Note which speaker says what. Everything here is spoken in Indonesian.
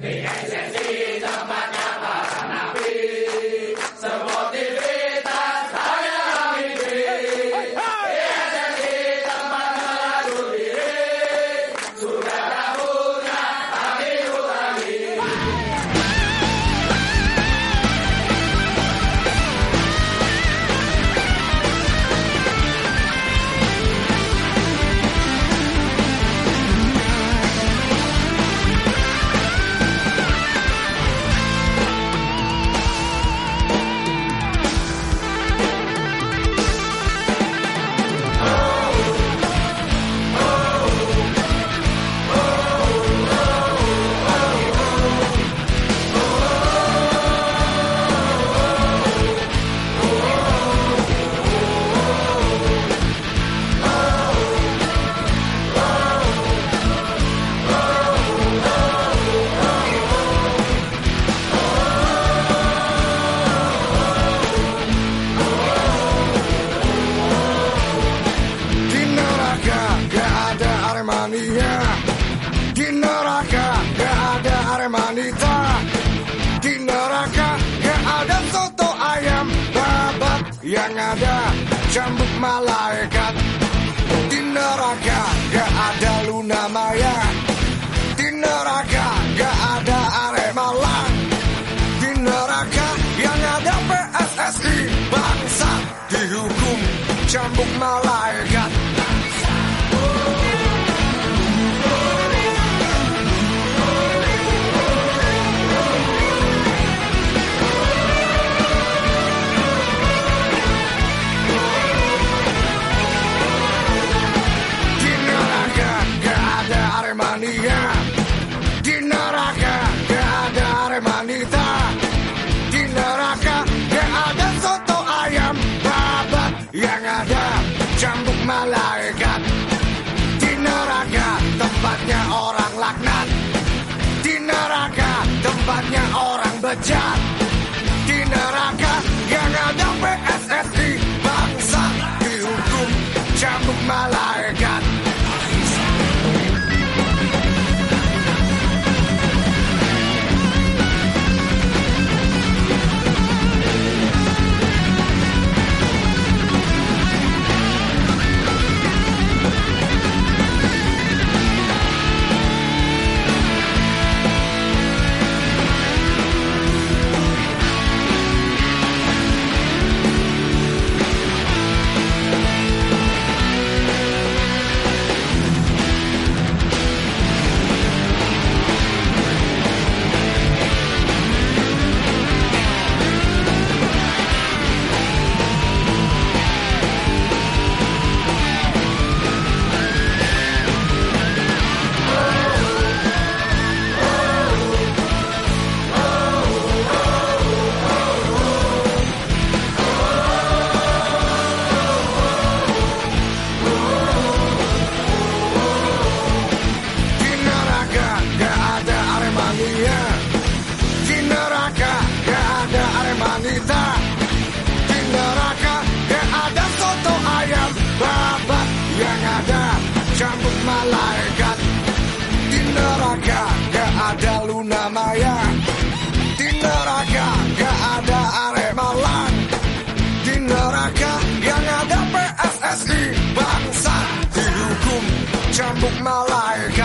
Speaker 1: 你还在继续上班。Neraka gak ada aremanita Di neraka gak ada soto ayam babat Yang ada cambuk malaikat. Di neraka gak ada luna maya. Di neraka gak ada aremalang Di neraka yang ada PSSI Bangsa dihukum cambuk malaikat malaikat Di neraka tempatnya orang laknat. Di neraka tempatnya orang bejat. Di neraka yang ada PSSI Bangsa dihukum. Cambuk malaikat aremania Di neraka gak ada aremanita Di neraka gak ada soto ayam. Babat Yang ada cambuk malaikat. Di neraka gak ada luna maya. Di neraka gak ada aremalang Di neraka yang ada PSSI Bangsa dihukum cambuk malaikat